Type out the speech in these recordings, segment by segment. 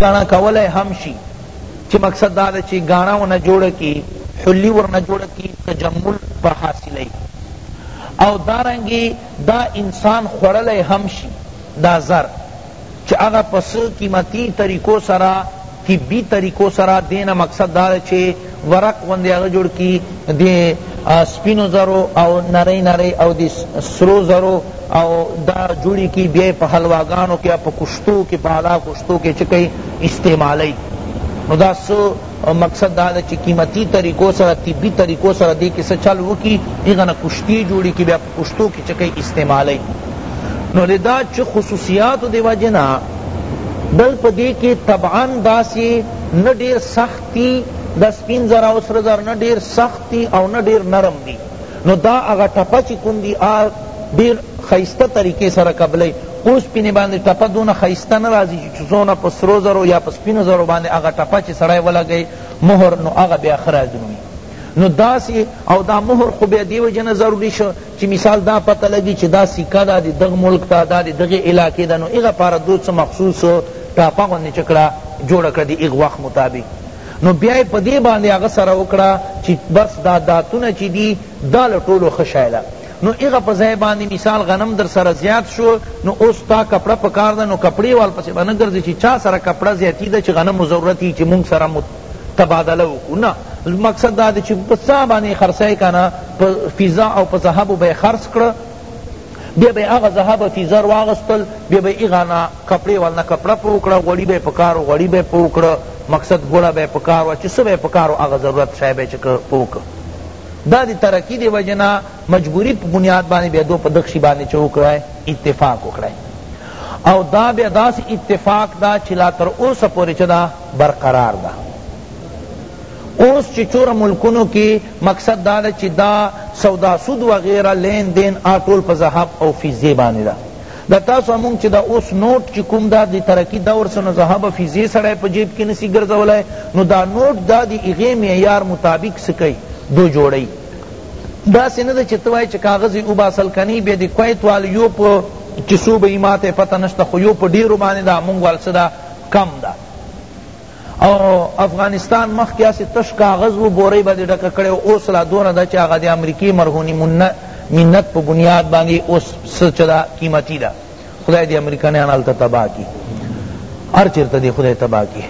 ګاڼه کولای هم شي چی مقصد دا ده چی ګاڼه ورنه جوړه کی حلی ورنه جوړه کی تجمل په حاصلی او دارنګی دا انسان خوړلی هم شی دا زر چی هغه په څه قیمتی طریقو سره طبی طریقو سره دینه مقصد دا ده چی ورق غوندی هغه جوړ کی دی سپینو زرو او نری نری او دی سرو زرو او دا جوړی کی بیا په حلواګانو کی په کشتو کی په اعلی کشتو کی چه کئی استعمالی نو دا څه مقصد دا ده چی قیمتی طریقو سره طبی طریقو سره دی کی څه چل وکی هغه نه کشتی جوړی کی بیا په کشتو کی چه کئی استعمالی نو لدا چه خصوصیاتو دی وجه نه بل پدی کی طبعا داسی نه ډیر سخت تی دا سپین زر او سره زر نه ډیر سخت دی او نه ډیر نرم دی نو دا هغه ټپه چی کوم دی آ ډیر خیسته طریقه سره قبلی اوس پینې باندې ټپه دونه خیسته نه راځي چې څونه په سرو زرو یا په سپینو زرو باندې هغه ټپه چې سړی ولګی مهر نو هغه بیا ښه راځي نو داسی او دا مهر خو بیا دیو جنه ضروری شو چی مثال دا پته لګی چی دا سکه دا دی دغ ملک تا دا دی دغی علاقی دا نو ایغا پارا دو څه مخصوص ټاپه غوندی چه کړه جوړه کړه دی ایغ وخت مطابق نو بیا یې په دې باندې هغه سره وکړه چې بس دا داتونه چې دي دا له ټولو ښه شی ده نو هغه په ځای باندې مثال غنم در سره زیات شو نو اوس تا کپړه پکار ده نو کپړې وال پسې به نه ګرځې چې چا سره کپړه زیاتی ده چې غنمو ضرورت یي چې مونږ سره تبادله وکړو نه مقصد دا دی چې په څه باندې خرڅی کنه په فضا او په ذهبو به خرڅ کړه بیا به هغه ذهب فیزر واغستل بیا به هغه نه کپړې ولنه کپړه په وکړه غوړي به یې په کار و غوړي به یې په وکړه مقصد ګوړه به یې په کار وه چې څه به یې په کار و هغه ضرورت شی به یې چې په وکړه دا دی ترقی دی وجه نه مجبوری په بنیاد باندې بیا دو په دغ شي باندې چې وکړی اتفاق وکړی او دا بیا داسې اتفاق دا چې لا تر اوسه پورې چې دا برقرار ده اوس چی چور ملکونو کی مقصد دا ده چی دا سودا سود وغیرہ لین دین آ ټول په ذهب او فیزه باندې ده دا تاسو مونږ چې دا اوس نوټ چې کوم دا د ترقی دور سره ذهب فیزه سړی په جیب کې نسی ګرځولای نو دا نوټ دا د هغې معیار مطابق سکی دو جوړی دا سینه د چتوای چې کاغذ او باسل کنی به د کویت وال یو په چې صوبې ماته پته نشته خو یو په ډیرو باندې دا مونږ والسدا کم ده او افغانستان مخکی اسی تش کاغذ و بوری باندې ډکه کړي او اوس لا دونه ده چې هغه د امریکې مرهونی منت په بنیاد باندې اوس څه چې ده قیمتي ده خدای دې امریکایان هلته تباه کړي هر چېرته دې خدای تباه کړي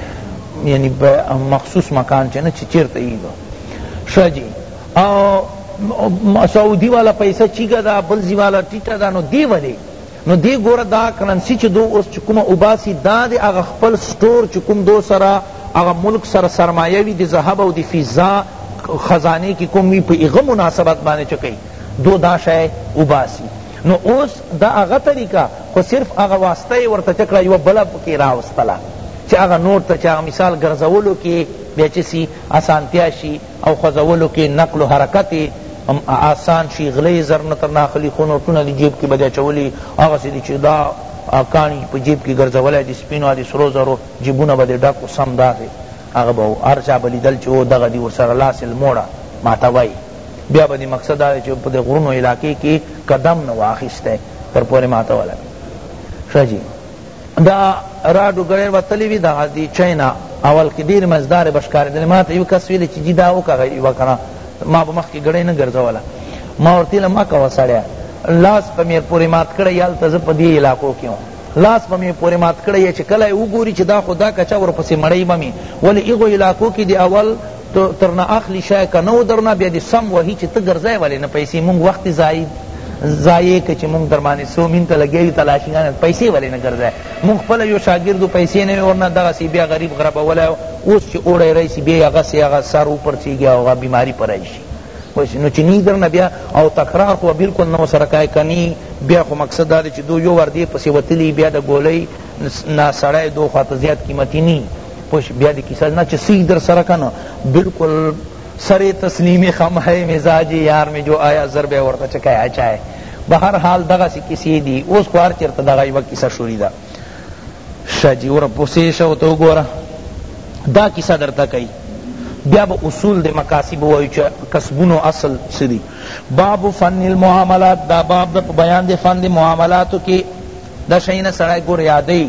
یعنی په مخصوص مکان چې نه چې چېرته یي ښه جي او سعودي والا پیسه چیګه ده بل ځي والا ټیټه ده نو دې ولې نو دی ګوره دا کرنسی چی دو اوس چی کومه اوباسی دا دی هغه خپل سټور چی کوم دو سره هغه ملک سره سرمایه وی دی ذهب او دی فضا خزانی کی کوم وی په هغه مناسبت باندی چه کئی دو دا شای اوباسی نو اوس دا هغه طریقه خو صرف هغه واسطه یې ورته چه کړه یوه بله پکې راوستله چه هغه نور ته چه هغه مثال ګرځولو کې بیا چه سی اسانتیا شي او خوځولو کې نقل و حرکت یې هم آسان شي غله یې زر نه تر نه اخلي خو نوټونه دې جیب کې به دې اچولي هغسې دې چې دا کاڼي په جیب کې ګرځولی دې سپینو او دې سرو زرو جیبونه به دې ډک وو سم داسې هغه به وو هر چا به لیدل چې هو دغه دي ورسره لاس الموړه ماته وایي بیا به دې مقصد دا دی چې په دې غرونو علاقې کې قدم نه واخیستی تر پورې ماته ولګي ښه جي دا راډو ګړی وتلی وی دغه دی چینا اول کی ډیر مزدار بش کار دل ما ته یو کس ویل چې جی دا وکغه یو کنه ما به مخ کی ګړی نه ګرځوله ما ورته لما کا وسړیا لاس په میر پوری مات کړی یال ته ز په دی علاقو کیو لاس په میر پوری مات کړی چې کله وګوری چې دا خدا کچا ور پسې مړی بمی ولی ایغو علاقو کی دی اول ته ترنه اخلی شای که نو درنه بیا دی سم وهی چې ته ګرځای ولی نه پیسې مونږ وخت ضایع ضایع که چې مونږ درمانې سو مين ته لګیا یو تلاشیګان پیسې ولی نه ګرځای مونږ خپل یو شاګردو پیسې نه ورنه دغه سی بیا غریب غربولی اوس چې اوړی راشي بیا هغه سی هغه سر وپرچیږي او هغه بیماری پر راشي ویسی نو چنی در نبیا او تکرار خو بالکل نو سره کای کنی بیا خو مقصد دا چې دو یو ور دی پسې وتلی بیا د ګولۍ نا سړی دو خواته زیات قیمتی نی پوش بیا دی کیسه نه چې سی در سره کنه بالکل سر تسلیم خم ہے مزاج یار میں جو آیا ضرب ورته چکایا چاہے بہر حال دغه سی کیسې دی اوس خو هر چیرته دغه یو کیسه شوری ده شجی ور پوسې شو تو ګوره دا کیسه درته کوي بیا به اصول د مکاسب وایو چې کسبونو اصل څه دي باب فن المعاملات دا باب د بیان د فن د معاملاتو کې د شینا سړی ګور یادې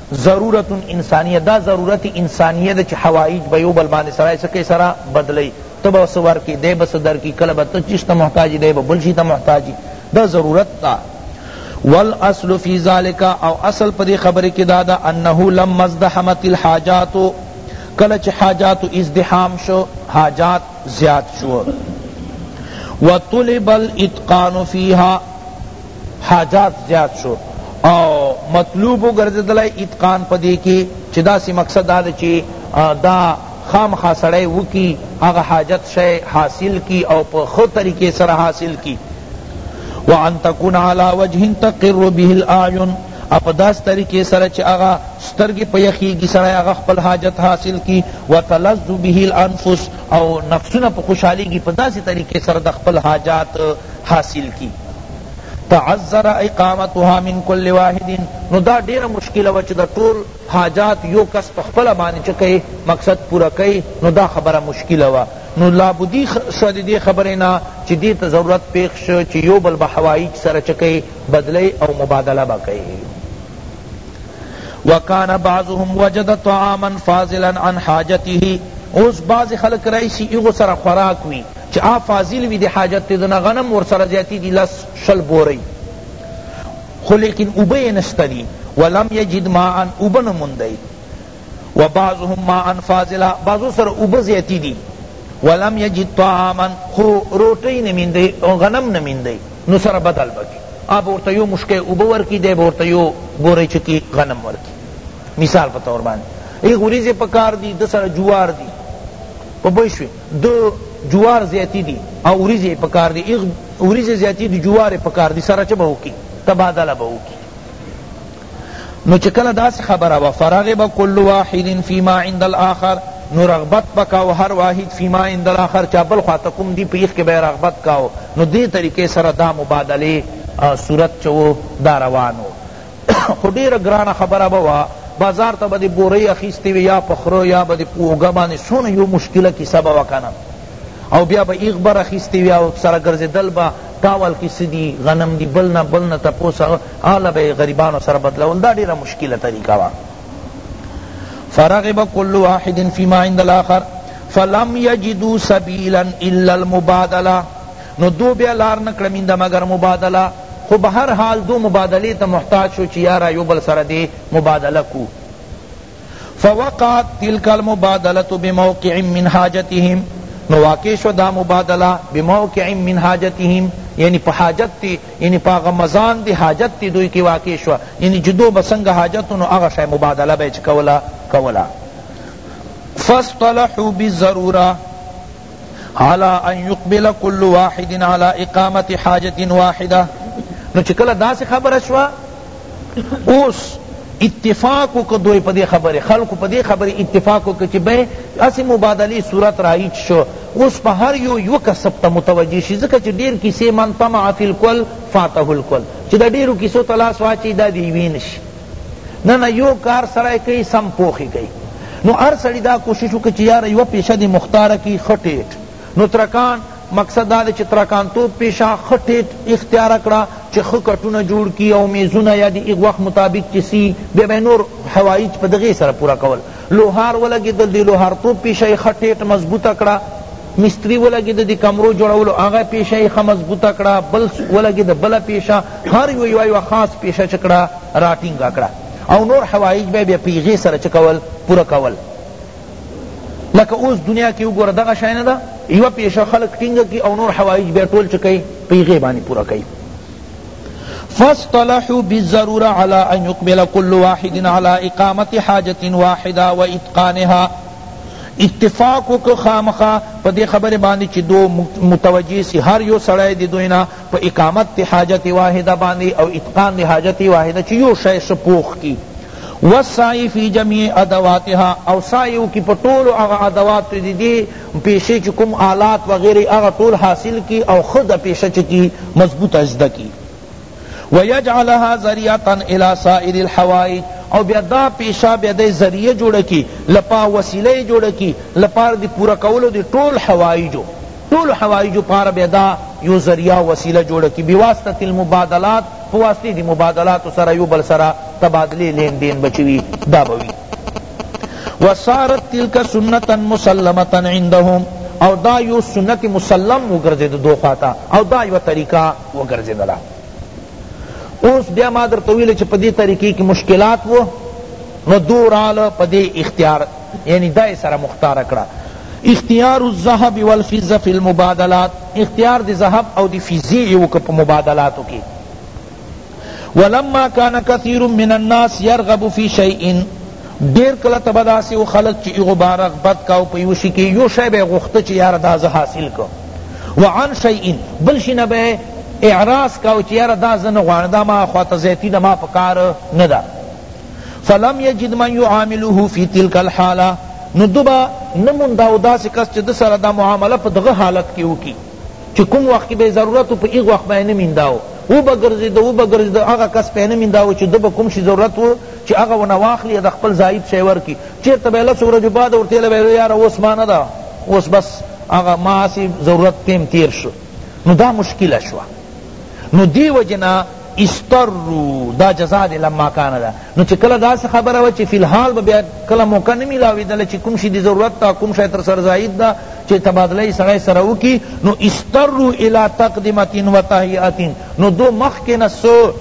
ضرورت انسانیه دا ضرورت انسانیه ده چی حوایج به یو بل باندی سړی څه کړی سره بدلی ته به څه ورکی دی به څه درکی کله به ته چیز ته محتاج یی دی به بل شی ته محتاج یی دا ضرورت ده والاصل فی ذلک او اصل پدی خبری کی دا ده انه لما ازدحمت الحاجات کله چی حاجات ازدحام شو حاجات زیاد شو وطلب الاتقان فیها حاجات زیاد شو او مطلوب وګرځیدلی اتقان په دې کې چې داسې مقصد دا ده چې دا خامخا سړی وکړي هغه حاجت شی حاصل کړي او په ښه طریقې سره حاصل کړي وان تکون علی وجه تقر به الاعین اپ داس طریقې سره چې هغه سترګې په یخیږي سره هغه خپل حاجت حاصل کی وتلذ به الانفس او نفسونه په خوشحالیږي په داسې طریقې سره د خپل حاجات حاصل کی تعذر اقامتها من کل واحد نو دا ډیره مشکله وه چی دا ټول حاجات یو کس په خپله باندی چه کئی مقصد پورا کئی نو دا خبره مشکله وه نو لابدی شوه دی دی خبری نا چی دی ته ضرورت پیښ شو چی یو بل به حوایج سره چه کئی بدلی او مبادله به کئی وکان بعضهم وجد طعاما فاضلا عن حاجته اوس بعض خلق رئیسی ایغو سره خوراک وی چه آ فاضل وی دی حاجت تی دنه غنم ورسره زیاتی دی لس شل بوری خو لیکن اوبه یې نشته دی ولم یجد ماء اوبه نه موندی و بعضهم ماء فاضلا بعضو سره اوبه زیاتی دی ولم یجد طعاما خو روټی نه میندی غنم نه میندی نو سره بدل بکی اب ورته یو مشکه اوبه ورکی دی ورته یو بوری چکی غنم ورکی مثال په تور باندې ای غوریزه پکار دی د سره جوار دی په بشوی دو جوار زیتی دی او وریجې پکار دی ایغ وریجې زیتی دی جوار پکار دی سره چه به وکی تبادله به وکی نو چه کله داس خبره و فرغب کل واحد فيما عند الاخر نو رغبت پکاو هر واحد فيما عند الاخر چا بل خواته کوم دی پیخ کې به رغبت کاو نو دې طریقې سره دا مبادله صورت چو دا روانو خو ډېره ګرانه خبره به وه، بازار ته به دې بورۍ اخیستې وې یا په خره یا به دې په اوږه باندې څونه یو مشکله کیسه به وه که نه؟ او بیا به ایغ بر اخیستې وې او سره ګرځېدل به، ټاول کې څه دي، غنم دي، بل نه بل نه تپوس او هله به یې غریبانو سره بدلول، دا ډېره مشکله طریقه وه. فرغب کل واحد فیما عند الآخر فلم یجدوا سبیلا الا المبادلة نو دو بیا لار نه کړه مینده مګر مبادله خو به هر حال دو مبادلې ته محتاج شو چی یارا یو بل سره دې مبادله کو فوقعت تلک المبادلة بموقع من حاجتهم نو واقع شو دا مبادلہ بموقع من حاجتهم یعنی پا حاجت تی یعنی پا غا مزان دی حاجت تی دوی کی واقع شو یعنی جدو بسنگ حاجت نو اغا شای مبادلہ بیچ کولا کولا فاصطلحوا بالضرورہ علی ان یقبل کل واحد علی اقامت حاجت واحدہ نو چې کله داسې خبره شوه اوس اتفاق کو دوی پدی خبر خلق پدی خبر اتفاق کو چې به اسی مبادلی صورت رایج شو اوس په هر یو یو کسب ته متوجی شي ځکه چې ډیر کیسې من طمع فی الکل فاته الکل چې دا ډیرو کیسو تلاش واچي دا دی وینش نه نه یو کار سړی کوي سم پوخ کوي نو هر سړی دا کوشش وکړي چې یاره یوه پیشه دې مختاره کړي ښه ټیټ نو ترکان مقصد دا دی چې ترکانتوب پیشه ښه ټیټ اختیاره کړه چې ښه کټونه جوړ کړي او میزونه یا د هغه وخت مطابق چې سي بیا به یې نور حوایج په دغې سره پوره کول لوهار ولګیدل دی لوهارتوب پیشه یې ښه ټیټ مضبوطه کړه مستری ولګید دی کمرو جوړولو هغه پیشه یې ښه مضبوطه کړه بل ولګید بل پیشه هر یو یو یو خاص پیشه چکړه راټینګه کړه او نور حوایج به بیا پیغه سره چکول پوره کول لکه اوس دنیا کې وګوره دغه شای نه ده یو پیشه خلق ټینګه کی او نور حوایج بیا ټول چکی پیغه باندې پوره کوي فاصطلحوا بالضرورة على ان يقبل كل واحد على اقامة حاجة واحدة واتقانها اتفاق وک خامخا په دې خبرې باندې چې دو متوجه سی هر یو سړی د دوی نه په اقامت د حاجت واحده باندې او اتقان د حاجت واحده چې یو شی سپوخ کی والسعی فی جميع ادواتها او سعی وکي په ټولو هغه ادوات دي پیشه چی کوم آلات وغیره هغه ټول حاصل کی او ښه د پیشه چی کی مضبوطه زده کی ویجعلها ذریعه الی سائر الحوائج او بیا دا پیشه بیا دی ذریعه جوړه کی لپا وسیله جوړه کی لپار دی پورا کولو دی ټول حوائجو ټول حوائجو پار بیا دا یو ذریعه وسیله جوړه کی بواسطه المبادلات فواسطه دی مبادلات سره یو بل سره تبادله لین دین بچوی دا بوی وصارت تلک سنتا مسلمتا عندهم او دا یو سنت مسلم وګرځید دو خواته او دا یو طریقہ وګرځیدلا اوس بیا ما در طویل چې په دې طریقې کې مشکلات وو نو دو رال په دې اختیار یعنی دای سره مختار کړه اختیار الذهب والفضه فی المبادلات اختیار دی ذهب او دی فضه یو په مبادلاتو کې ولما کان کثیر من الناس یرغب فی شیء ډیر کله تبه داسې و خلق چې هغو به رغبت کاو په یو شي کې یو شی به یې غوښته چې یاره دا زه حاصل کړم وعن شیء بل شي نه به اعراض کاو چې یاره دا زه نه غواړم دا ما خواته زیتی ده ما په کار نه ده فلم یجد من یعامله فی تلک الحاله نو دوبا نموندا او داسې کس چې د سره دا معامله په دغه حالت کې وکړي چی کوم وخت کی به ضرورت و په هیغ وخت به یې نه مینداو و به ګرځیده و به ګرځیده هغه کس په یې نه مینداو چی ده به کوم شی ضرورت و چی هغه ونه واخلی د خپل زایب شی ورکی چیرته به یې لسو ورځو بعد ورته ویل به یې یاره اوس ما نه ده اوس بس هغه ما هسی ضرورت تیم تیر شو نو دا مشکله شوه نو دی وجنا استرو دا جزا دی لما کان دا نو چې کله داسې خبره وه چې فی الحال به بیا کله موقع نه میلاوېدله چې کوم شي د ضرورت ته کوم شی تر سر زاید ده چې تبادله یې سړی سره وکړي نو استرو الی تقدمت و تهیئت نو دو مخکې نه څه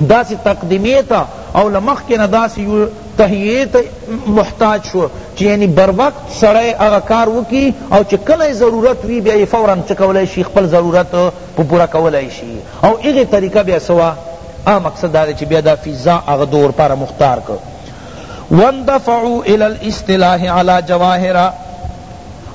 داسې تقدمې ته او له مخکې نه داسې یو تهیئې ته محتاج شو چې یعنی بر وخت سړی هغه کار وکړي او چې کله ضرورت وي بیا یې فورا څه کولی شي خپل ضرورت په پورا کولای شی او هغه طریقه بیا څه وه هغه مقصد دا دی چی بیا دا فضا هغه دور پاره مختار کړ واندفعوا الی الاصطلاح علی جواهر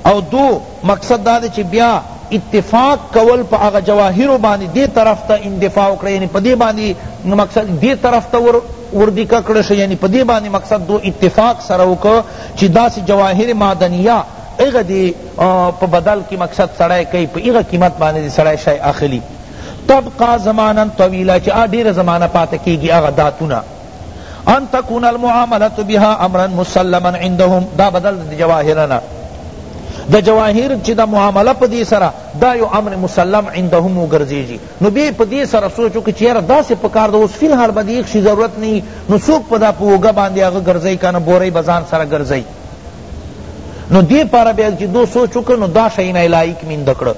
او دو مقصد دا دی چی بیا اتفاق کول پا اغا جواهر باندې دی طرف تا اندفاع وکړه یعنی پا دی باندې مقصد دی طرف تا ور وردی ککړش یعنی پا دی باندې مقصد دو اتفاق سره وکړه چې داسې جواهر معدنیه هغه دی په بدل کی مقصد سړی کئی په هغه قیمت باندې دی سړی شی اخلی تبقا زمانا طویلا چی آ ډیر زمانہ پاته کیگی هغه داتونه ان تکون المعاملت بها امرا مسلما عندهم دا بدل دی جواهرنا د جواهر چې د معامله په دې سره دا یو امر مسلم عندهم وګرځيږي نو به په دې سره سوچو کې چیرې دا سه پکار د اوس فل حال باندې هیڅ ضرورت نه نو څوک په دا پوګه باندې هغه ګرځي کنه بورې بزان سره ګرځي نو دی پارا بیا چی دو سوچ وکړ نو دا شینا الایک مند کړ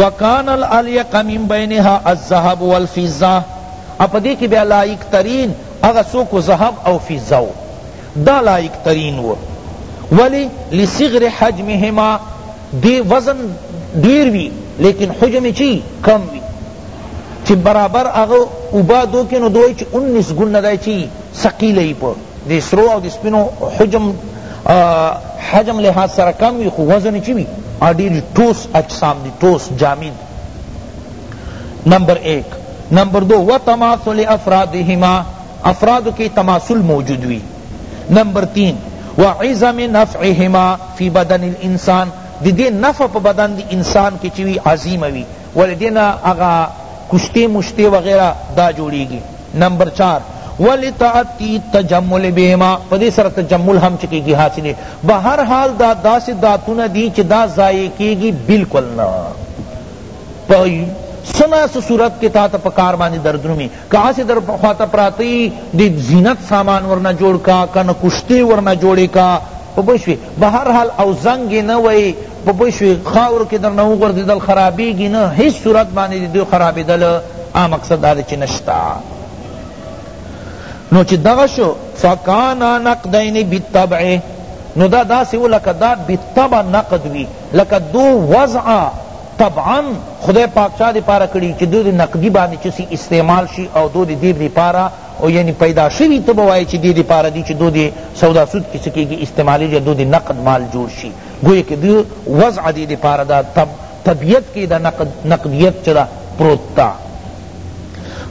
وکان الالیق من بینها الذهب والفضه اپ دې کې بیا لایق ترین هغه سوکو ذهب او فضه دا لایق ترین و ولی لصغر حجمهما دی وزن ډیر وی لیکن حجم چی کم وی چی برابر اغه اوبا دو کې نو دوی چی 19 ګونه دای چی ثقیل ای په دی سرو او دی سپینو حجم حجم لحاظ سره کم وی خو وزن چی وی ډیر ټوس اجسام دی ټوس جامد نمبر 1 نمبر 2 وتماثل افرادهما افراد کی تماثل موجود وی نمبر تین وعظم نفعهما فی بدن الانسان دی دی نفع پا بدن دی انسان کی چوی عظیم وی ولی دینا اغا کشتے مشتے وغیرہ دا جوڑی گی نمبر چار ولی تعتی تجمل بیما پا دی سر تجمل ہم چکی گی حاصل ہے بہر حال دا دا سی داتون دی چی دا ضائع کی گی بالکل نا پا سنا سو صورت کی تا تا پا کار باندی دردنمی که هسې در خواته پراته یی د زینت سامان ورنه جوړ که کنه کشتې ورنه جوړې که په پوه شوې بهرحال او زنګ یې نه وی په پوه شوې خاورو کې درنه وغورځېدل خرابېږي نه هېڅ صورت باندې د دوی خرابېدل آ مقصد دا دی چې نشته نو چې دغه شو فکانا نقدین بالطبع نو دا داسې و لکه دا بالطبع نقد وي لکه دو وضع طبعا خدای پاک چا دی پاره کړی چی دو دی نقدی باندی چسی استعمال شی او دو دی دیر دی پاره او یعنی پیدا شوی ته به وایی چی دی دی پاره دی چی دو دی سودا سود کی څه کیږی استعمالیږی او دو دی نقد مال جوړ شی گویا که دو وضع دی دی پاره دا طب طبیعت کی دا نقد نقدیت چه دا پروت تا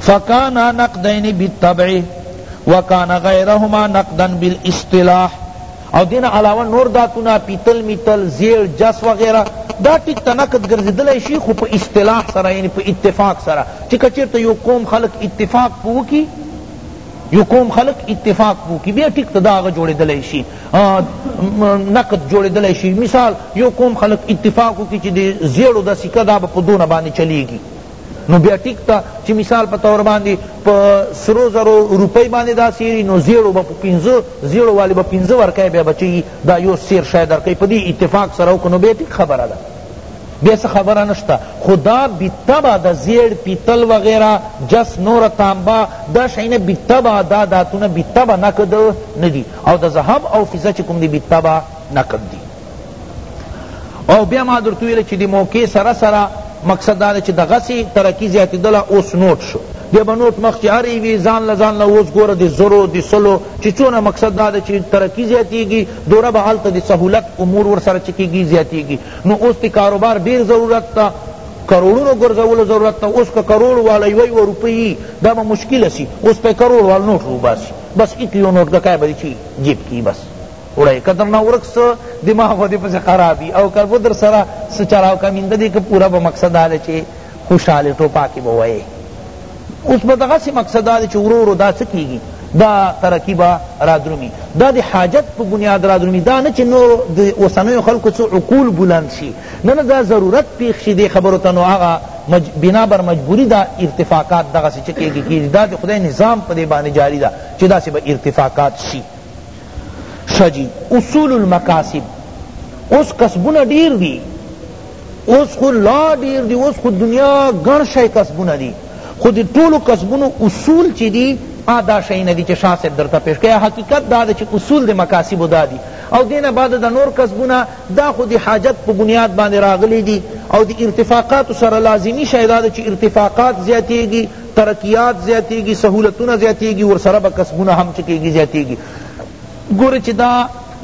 فکانا نقدین بالطبع وکان غیرهما نقدا بالاصطلاح او دین علاوه نور داتونه پیتل میتل زیړ جس وغیره دا ټیک ته نقد ګرځیدلای شي خو په اصطلاح سره یعنی په اتفاق سره چې کچیرته یو قوم خلق اتفاق پوکی یو قوم خلق اتفاق پوکی بیا ټیک ته دا هغه جوړیدلای شي نقد جوړیدلای شي مثال یو قوم خلق اتفاق وکړي چې د زیړو دا سکه دا په دونه باندې چلیږي نو بیا ټیک تا چی مثال په تور باندې په سرو زرو روپۍ باندې دا سیری نو زیړو به په پنځه زیړو والی به پنځه ورکای بیا بچی دا یو سیر شای درکای په دې اتفاق سره وکړو نو بیا ټیک خبره ده بیا څه خبره نشته خدا بتبا د زیړ پیتل وغیرہ جس نور تانبا دا شینه بتبا دا داتونه بتبا نقد ندی او د ذهب او فضه چکم دی بتبا نقد دی او بیا ما درته ویل چې د موقع سره سره مقصد دا چې دغسې ترقي زیاتېدله اوس نوټ شو بیا به نوټ مخ چې هر یوې ځان له ځان له اوس ګوره د زرو د سلو چې څونه مقصد دا ده چې ترقي زیاتېږي دوره به هلته د سهولت امور ورسره چې کېږي زیاتېږي نو اوس د کاروبار ډېر ضرورت ته کروڑونو ګرځولو ضرورت ته اوس که کروڑ والا یوه یوه روپۍ دا به مشکله سي اوس په کروڑ وال نوټ روباسي بس ایک یو نوټ دکای به چی جیب کی بس وړی که درنه ورک سو دماغ به دې پسې خرابي او که به درسره څه چلاو کمینده دې که پوره به مقصد دا دی چې خوشحاله ټوپاکې به وایې اوس به دغسې مقصد دا دی چې ورو ورو دا څه کېږي دا ترقی با رادرومی دا دی حاجت په بنیاد رادرومی دا نه چې نور د اوسنیو خلکو څو عقول بلند شي نه نه دا ضرورت پیښ شي دې خبرو ته نو هغه مج... بنا بر مجبوری دا ارتفاقات دغه څه چې کېږي کېږي دا د خدای نظام په دې باندې جاری ده چې داسې به ارتفاقات شي ښه جی اصول المکاسب اوس کسبونه ډیر دی اوس خو لا ډیر دی اوس خو دنیا ګڼ شای کسبونه دی خو دی ټولو کسبونو اصول چی دی آ دا شای ندی چی شاہ صاحب درته پیش کیا حقیقت دا دی چی اصول دی مکاسب دا دی او دین بعد دا نور کسبونه دا خو دی حاجت په بنیاد باندې راغلی دی او دی ارتفاقات سره لازمی شای دا دی چی ارتفاقات زیاتیږي ترقیات زیاتیږي سهولتونه زیاتیږي ورسره به کسبونه هم څه کیږي زیاتیږي ګوره چې دا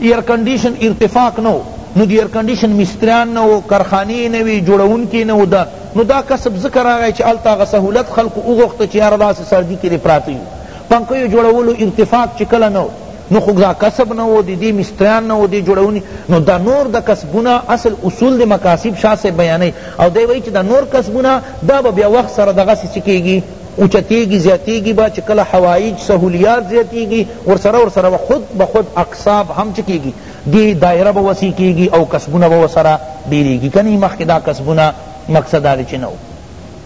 ایرکنډیشن ارتفاق نه نو دی ایرکنډیشن مستریان نه وو کارخانې نه وي جوړونکي نه وو دا نو دا کسب ځکه راغی چې هلته هغه سهولت خلکو وغوښته چې یاره داسې سردي کې دې پراته یو پنکیو جوړولو ارتفاق چې کله نه نو خو دا کسب نه و دی دی مستریان نه و دی جوړونی نو دا نور دا کسبونه اصل اصول دی مکاسب شاه سے بیانی او دی وی چی دا نور کسبونه دا با بیا وقت سره دغه سی چکیگی اوچتیگی زیاتیگی با چی کلا حوائج سہولیات زیاتیگی ورسره ورسره خود بخود اقصاب هم چکیگی دی دائرہ با وسیع کیگی او کسبونه با ورسره ډیریگی کنی مخی دا کسبونه مقصد دا چی نو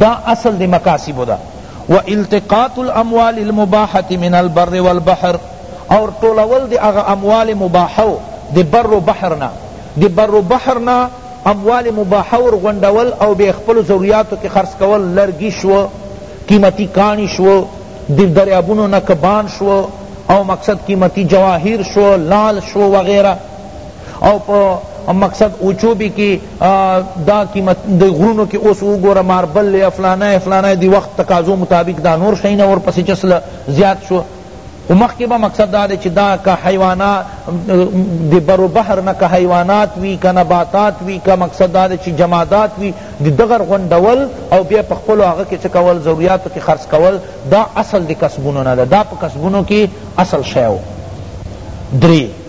دا اصل دی مکاسبو دا و التقاط الاموال المباحة من البر والبحر اور ټولول دی اغا اموال مباحو دی بر و بحر نا دی بر و بحر نا اموال مباحو اور غنڈول او بے خپل ضروریاتو کی خرس کول لرگی شو قیمتی کانی شو دی دریابونو نا کبان شو او مقصد قیمتی جواہر شو لال شو وغیرہ او په مقصد اوچو بی کی دا قیمت د غرونو کی اوس وګوره ماربل له افلانه افلانه دی وخت تقاضو مطابق دا نور شینه ور پس چسل زیات شو و مخکی با مقصد دا چی دا کا حیوانات دی برو بحر نا کا حیوانات وی کا نباتات وی کا مقصد دا چی جمادات وی دی دغر غندول او بیا پخپلو هغه کی چکول ضروریاتو کی خرڅ کول دا اصل دی کسبونو نا دا پا کسبونو کی اصل شیو دری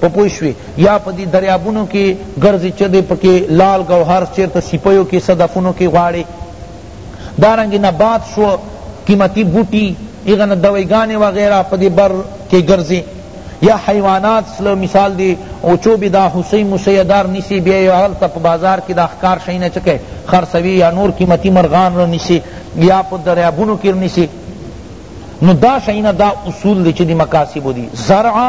په پوه شوې یا په دې دریابونو کې ګرځې چه دې پکې لال ګوهر چېرته سیپیو کې صدفونو کې غواړې دارنګې نبات شو قیمتي بوټي هغه نه دویګانې وغیره په دې بر کې ګرځې یا حیوانات سلو مثال دی او چو بی دا حسی موسی دار نیسی بیا یو حال تا پا بازار کی دا خکار شئینا چکے خرسوی یا نور قیمتی مرغان رو نیسی یا پا دریابونو کر نیسی نو دا شئینا دا اصول دی چی دی مکاسب دی زرع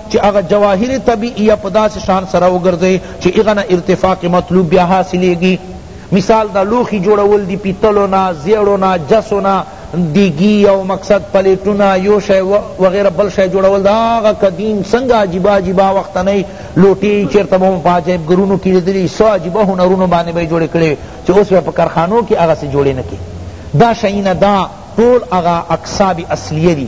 چی هغه جواهر طبیعیه په داسی شان سره وګرځی چی هغه نه ارتفاق مطلوب بیا حاصلیږی مثال دا لوښی جوړول دی پیتلو نه زیړو نه جسو نه دیګی یو مقصد پلیټونه یو شی وغیره بل شی جوړول دا هغه قدیم څنګه عجیبه عجیبه وختنی لوټی چیرته به په عجایب ګرونو کی لیدلی سو عجیبه هنرونو باندې به جوړ کړی چی اوس په کارخانو کی هغه سی جوړی نکی دا شینا دا ټول هغه اقصاب اصلیه دی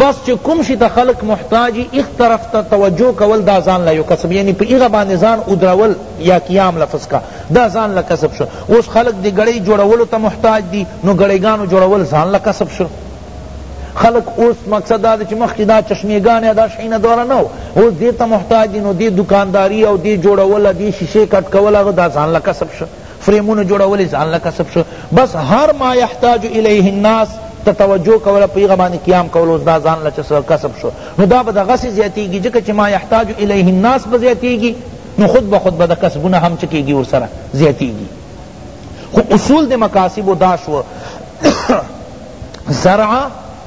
بس چه کوم شی ته خلق محتاج وی هغ طرف ته توجه کول دا ځان له یو کسب یعنی په هغه باندی ځان اودرول یا قیام لفظ کا دا ځان له کسب شو اوس خلق دی ګړی جوړولو ته محتاج دی نو ګړی ګانو جوړول ځان له کسب شو خلق اوس مقصد دا چه مخکی دا چشمی گانے دا شئینا دورا نو اوس دیتا محتاج دی نو دی دکانداری او دی جوڑولا دی شیشے کٹ کولا دا ځان لکسب شو فریمونو جوړول ځان له کسب شو بس هر ما یحتاج الیه الناس ته توجه کوله په هغه باندې قیام کول اوس دا ځان له کسب شو نو دا به دغسې زیاتېږي ځکه چې ما یحتاج الیه الناس به زیاتېږي نو خود به خود به د کسبونه هم څه کېږي ورسره زیاتېږي خو اصول د مکاسبو دا شو زرع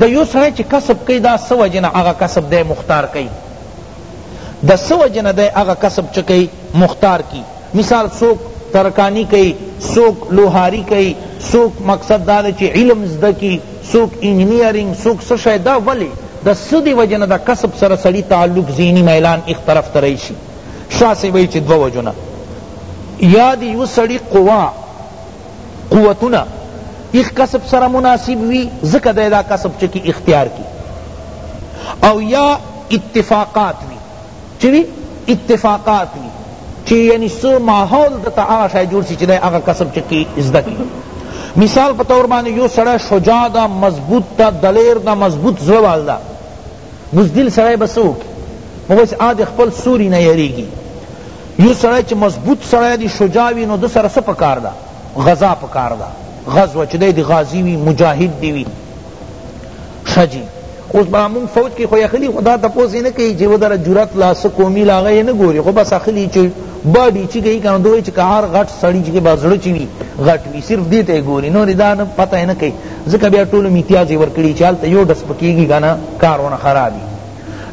د یو سړی چې کسب کوي دا څه وجې نه هغه کسب دی مختار کوي د څه وجې نه دی هغه کسب چې کوي مختار کی مثال څوک ترکانی کوي څوک لوهاری کوي څوک مقصد دا دی چې علم زده کی څوک انجینئرینګ څوک څه شی دا ولې د څه دی وجې نه د کسب سره سړي تعلق ذهني میلان ایک طرف ته رهی شي شاه صاحب وایي چې دوه وجونه یا د یو سړي قوا قوتونه ایخ کسب سره مناسب وی ذکر دی دا کسب چکی اختیار کی او یا اتفاقات وی چوی اتفاقات وی چی یعنی سو ماحول دتا آغا شای جوڑ سی چی دی آغا کسب چکی ازدہ کی مثال په تور باندې یو سړی شجاع دا مضبوط تا دلیر دا مضبوط زړه وال دا بزدل سړی بسو کی مو بس آد خپل سوری نه یریږي یو سړی چی مضبوط سړی دی شجاع وی نو ده سره څه پکار ده غزا پکار ده غزوه چی دی دی غازی وی مجاهد دی وی ښه جی اوس به مونږ فوج کی خو اخلی خو دا تپوس یې نه کوي چې ودره جرأت لا څه قومي لا هغه یې نه ګوري خو بس اخلی چې باډي چې کوي کنه دوی چې که هر غټ سړي چې به زړه چې وي غټ وي صرف دې ته یې ګوري نور دا نه پته یې نه کوي ځکه بیا ټولو امتیاز یې ورکړي چې هلته یو ډس پکېږي کنه کارونه خرابي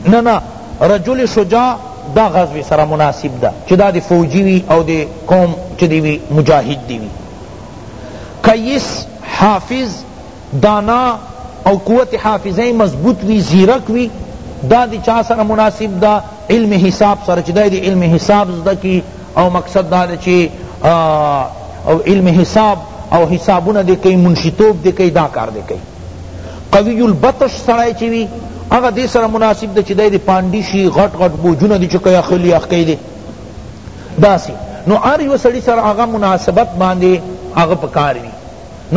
نه نه رجل شجاع دا غزوی سره مناسب ده چی دا دی فوجی وی او دی قوم چی دی وی مجاهد دی وی کیس حافظ دانا او قوت حافظه مضبوط وی زیرک وی دا دی چا سره مناسب ده علم حساب سره چی دا دی علم حساب زده کی او مقصد دا دی چی علم حساب او حسابونه دی کئی منشی توب دی کئی دا کار دی کئی قوی البطش سړی چی وی هغه دی سره مناسب دی چی دی دی پانډی شی غټ غټ بوجونه دی چکه اخلی اخکی دی داسی نو ار یو سړی سره هغه مناسبت باندې هغه پکار وی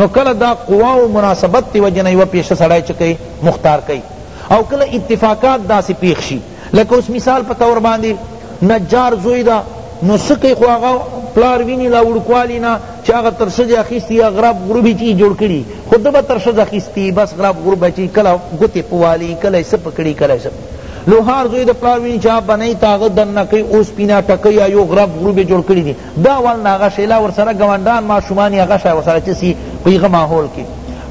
نو کله دا قوا او مناسبت دی وجنه یو پیشه سړی چکه مختار کئ او کله اتفاقات داسی پیښ شی لکه اوس مثال په طور باندې نجار زوی ده نو سکی خو هغه پلار ویني لا وړوکوالي نه چې هغه تر ښځې اخیستي یا غراب غروب یې چې جوړ کړي خو ده به تر ښځه اخیستي بس غراب غروب به چې کله ګوتې پوالي کله یې څه په کړي کله یې څه لوهار زوی د پلار ویني چې هغه بنۍ ته هغه دننه کوي اوسپینه ټکۍ یا یو غراب غروب یې جوړ کړي دي دا وال نه هغه شیلا ورسره ګوانډان ماشومان یې هغه شای ورسره چې سي په هغه ماحول کې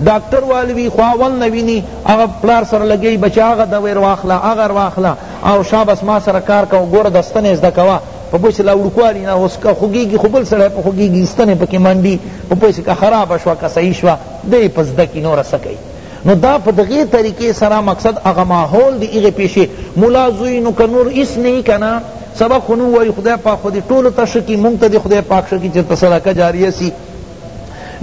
ډاکټر والوی خو اول نوینی هغه پلار سره لګی بچی هغه دویر واخلا هغه واخلا او شابس ما سره کار کو ګور دستنه زده کوا په بوس لا وړکوالی نه اوس کا خوګیږي خپل سره په خوګیږي ستنه پکې منډي په پیسې کا خراب شو کا صحیح شو دې پس دکی نور سکی نو دا په دغه طریقې سره مقصد هغه ماحول دی هغه پیشي مولا زوی نو کنور اس نه کنا سبا خونو وای خدای پاک خو دې ټول ته شکی مونږ ته دې خدای پاک شکی چې صدقه جاریه سی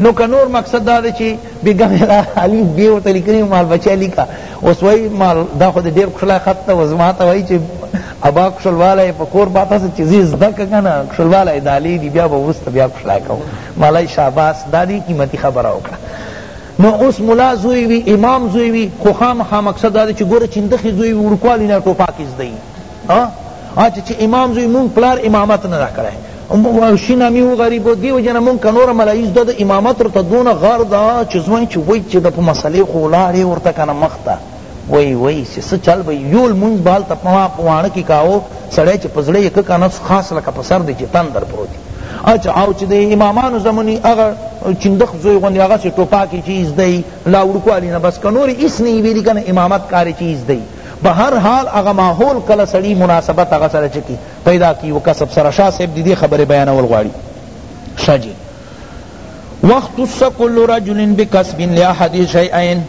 نو کنور مقصد دا دی چې بیګم را علی بی ورته لیکلی مال بچی لیکا اوس وای مال دا خو دې ډیر خلا خط ته وزما ته وای چې ابا کشلواله په کور باته څه چیزې زده کنه کشلواله دالی دی بیا به وست بیا کشلا کو مالای شاباس دادی قیمتي خبره وکړه نو اوس ملا زوی وي امام زوی وي خو خامخا مقصد دا دی چې ګوره چندخې زوی وي وړوکوالي نه ټوپاکې زده وي اچ چې امام زوی مونږ پلار امامت نه دا کړی شینا میو غریب و دیو جنا مونږ کنور ملایز د امامت ورته دونه غر دا چې زوی چې وای چې د په مسلې خو لاړې ورته کنه مخته وای وای چې څه چل به یو لمونځ به هلته په واڼه کې کاوه سړی چې په زړه یې که که نه خاص لکه په سر دی چې تندر پروت اچ او چې د امامانو زمونی هغه چندخ زوی غوندې هغه چې ټوپاکې چې ایزدی لا وړوکوالي نه بس که نور یې هېڅ نه یې ویلي که نه امامت کارې چې ایزدی په هر حال هغه ماحول کله سړی مناسبت هغه سره چکی پیدا کی و کسب سره شاه صاحب دی دی خبر بیانول غواړي شجی وختص كل رجل بكسب لاحد شيئين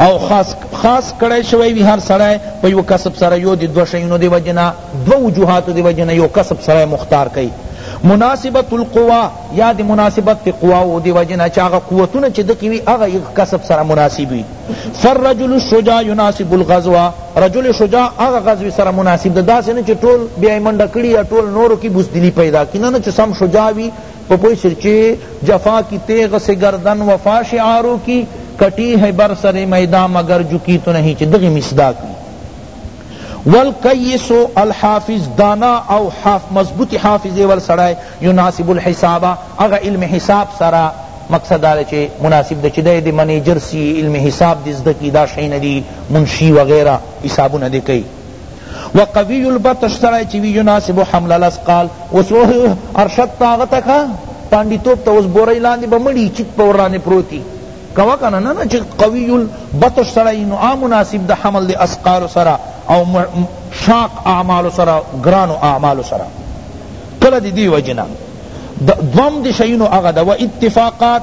او خاص خاص کړی شوی وی هر سړی په یو کسب سره یو دی دو شیونو دی وجنا دو وجوهاتو دی وجنا یو کسب سره مختار کئ مناسبت القوا یا دی مناسبت قوا او دی وجنا چاغه قوتونه چې دکی وی هغه یو کسب سره مناسب وی فرجل الشجاع يناسب الغزوه رجل شجاع هغه غزوی سره مناسب ده داسې نه چې ټول بیا منډه کړی یا ټول نورو کی بوزدلی پیدا کینه نه چې سم شجاع وی په کوئی سر چه جفا کی تیغ سے گردن وفا شعارو کی کٹی ہے بر سر میداں مگر جھکی تو نہیں چه دغی مصداق وی والکیس الحافظ دانا او مضبوط حافظے ول سڑے یناسب الحساب اغا علم حساب سرا مقصد دا چه مناسب دا چه دے دے منیجر سی علم حساب دے زدکی دا شئی ندی منشی وغیرہ حسابو ندے کئی وقوی البطش سړی چی وی یناسب حمل الاثقال اوس ارشد ته هغه ته که پانډیتوب ته اوس بورۍ لاندې به مړي چیت په ورانې پروتي کوه کنه نه نه چې قوی البطش سړی نو آ مناسب د حمل د اثقال سره او شاق اعمال سره ګرانو اعمال سره کله دی دی وجنه دوم دی شینو هغه د اتفاقات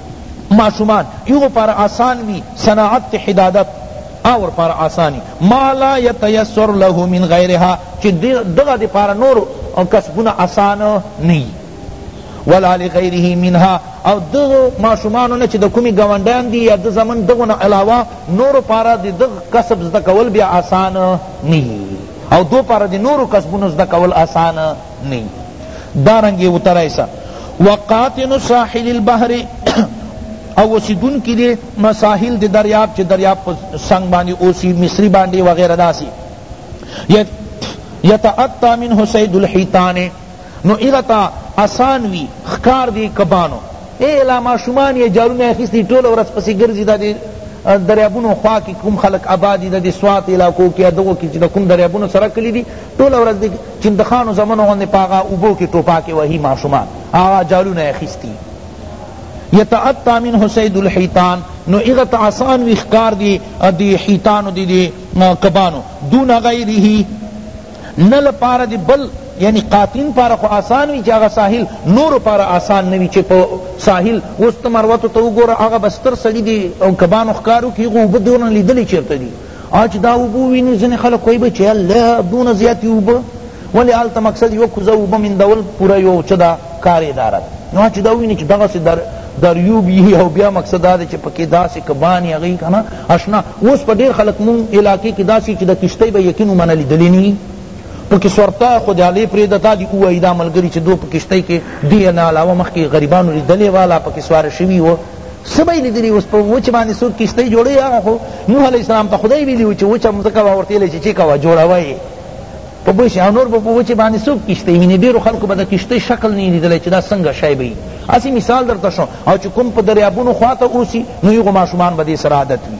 ماشومان یو پار آسان وی صناعت تی حدادت اور پار آسانی ما لا یتیسر له من غیرها چی دغه دی پار نور کسبونه آسان نی ولا لغیره منها او دغه ماشومانو نه چی د کومی گاونډیان دی یا د زمن دغه نه علاوه نور پار دی دغه کسب زده کول بیا آسان نی او دو پار دی نور کسبونه زده کول آسان نی دارنگی اترائیسا وقاتن ساحل البحر او وسیدون کی دی مساحل دی دریاب چی دریاب پر سنگ باندی اوسی مصری باندی وغیرہ داسی یتعطا منه سید الحیتان نو اغتا آسان وی خکار دی کبانو اے لا ماشومان یا جارونه اخیستی ټول ورځ پسې ګرځي دا دی دریابونو خوا کې کوم خلق آبادی د سوات علاقو کې دغه کې چې کوم دریابونو سره کلی دي ټول ورځ چندخانو زمنو غوندې په هغه اوبو کې ټوپاکې وهي ماشومان هغه جالونه یې اخیستي یتعطا منه سید الحیتان نو اغت آسان وی ښکار دی دی حیتانو دی دی کبانو دون غیره نه لپاره دی بل یعنی قاتین پارا خو آسان وی چاگا ساحل نور پارا آسان نوی چی پا ساحل وست مروتو تو گورا آگا بستر سڑی دی کبانو خکارو کی غو بدونا لیدلی چیرتا دی او چې دا اوبه وي نو ځینې خلک وایي به چې الله دونه زیاتې اوبه ولې هلته مقصد یوه کوزه اوبه میندول پوره یو څه ده کار اداره ده نو چې دا ویني چې دغسې در دریوب یي او بیا مقصد دا دی چې پکې داسې کبان یې هغوی که نه اشنا اوس په ډېر خلک مونږ علاقې کې داسې چې د کښتۍ به یقین ومنه لیدلې نه وي پکې سورتا خو د هلې پرېږده تا دې ووایي دا ملګري چې دو په کښتۍ کې دې نه علاوه مخکې غریبانو لیدلې والا پکې سواره شوي و څه به یې لیدلي اوس په وچې باندې څوک کښتۍ جوړوي هغه خو نوح علیه السلام ته خدای ویلي و چې وچه مځکه به ورته ویلی چې چې کوه جوړوه یې په بوی شي او نور به په وچې باندې څوک کښتۍ ویني ډېرو خلکو به د کښتۍ شکل نه لیدلی چې دا څنګه شی به وي هسې مثال درته شو او چې کوم په دریابونو خواته اوسي نو هغو ماشومان به دې سره عادت وي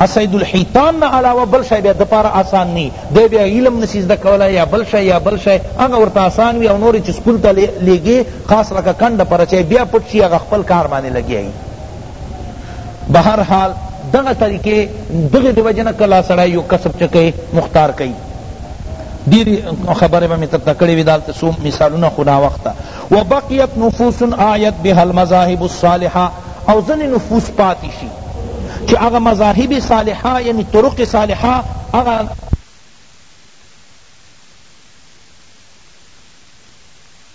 اسید الحیتان نه علاوه بل شی بیا ده پاره آسان نه وي، دی بیا علم نشي زده کولای یا بل شی یا بل شی، هغه ورته آسان وي او نور چې سکول ته لېږې خاص لکه کنډ پر چې بیا پټ شي هغه خپل کار باندې لګیا وي. بهر حال دغه طریقې دغې د وجې نه کله سړی یو کسب چې کوي مختار کوي. ډېرې خبرې به مې درته کړې وې دا هلته څو مثالونه خو ناوخته. وبقیت نفوس اعیت بها المذاهب الصالحة او ځینې نفوس پاتې شي چی هغه مذاهب صالحه یعنی طرق صالحه هغه